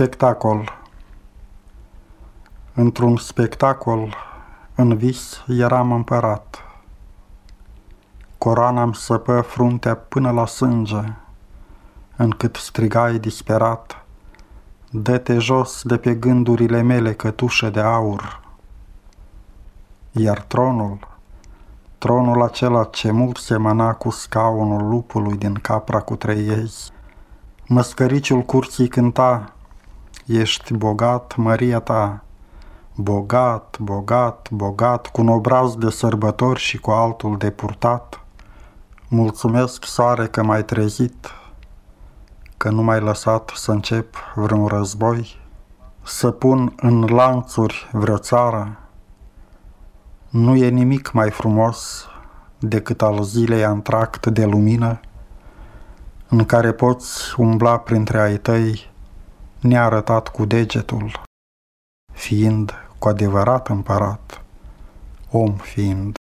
Spectacol Într-un spectacol, în vis, eram împărat. Coroana-mi săpă fruntea până la sânge, încât strigai disperat, Dă-te jos de pe gândurile mele cătușă de aur. Iar tronul, tronul acela ce mult semăna cu scaunul lupului din capra cu trei ei, măscăriciul curții cânta, Ești bogat, Maria ta, bogat, bogat, bogat, cu un obraz de sărbători și cu altul de purtat. Mulțumesc, soare, că m-ai trezit, că nu m-ai lăsat să încep vreun război, să pun în lanțuri vreo țară. Nu e nimic mai frumos decât al zilei antract de lumină, în care poți umbla printre ai tăi nearătat cu degetul, fiind cu adevărat împărat, om fiind.